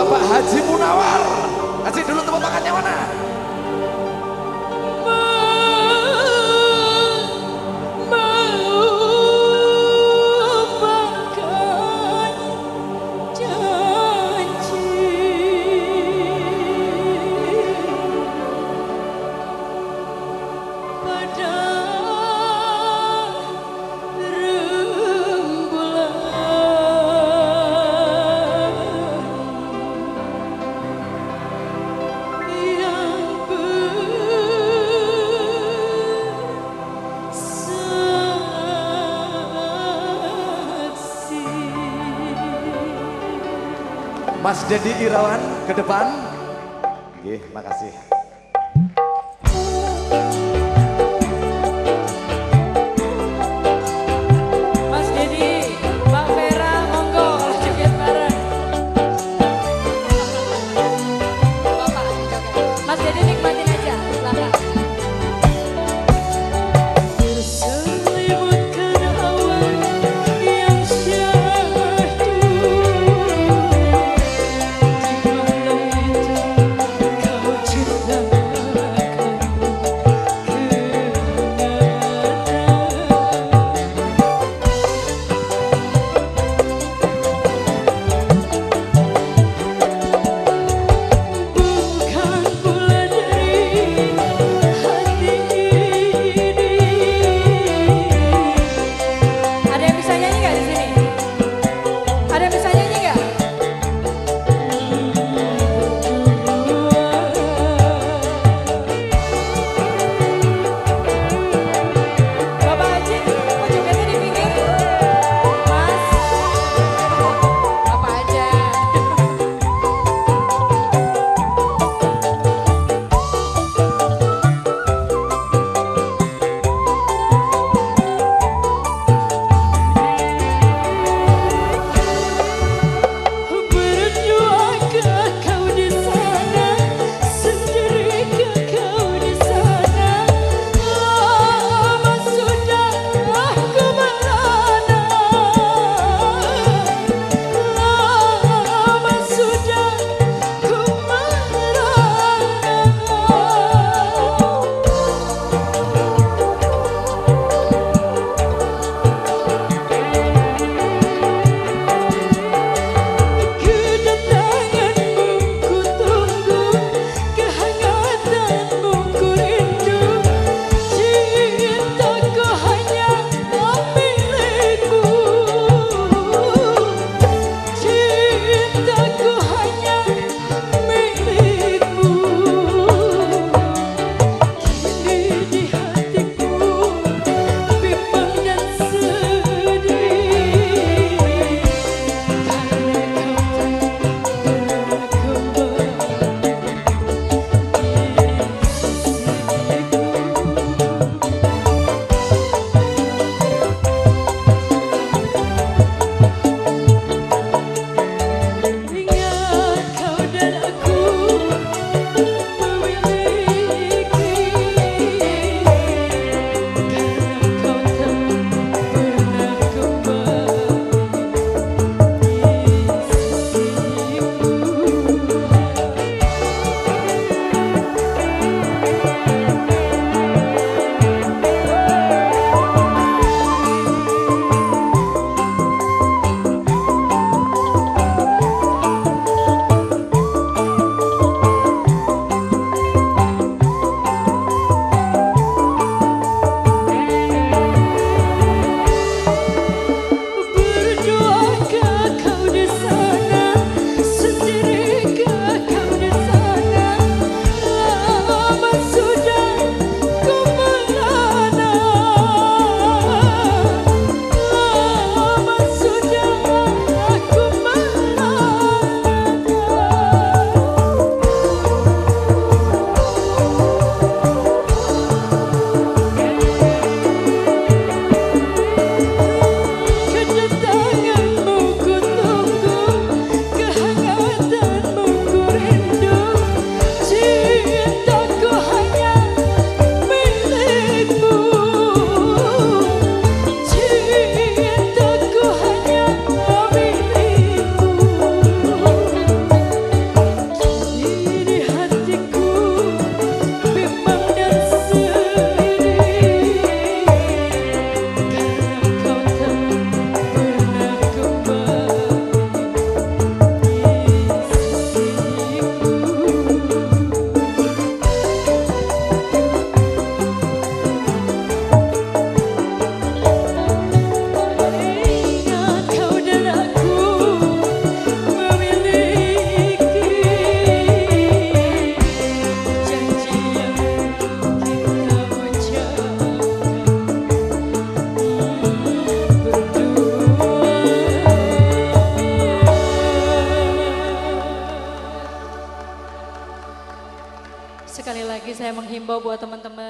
Bapak Haji Munawar. Mas Dedi Irawan ke depan. Oke, makasih. Menghimbau buat teman-teman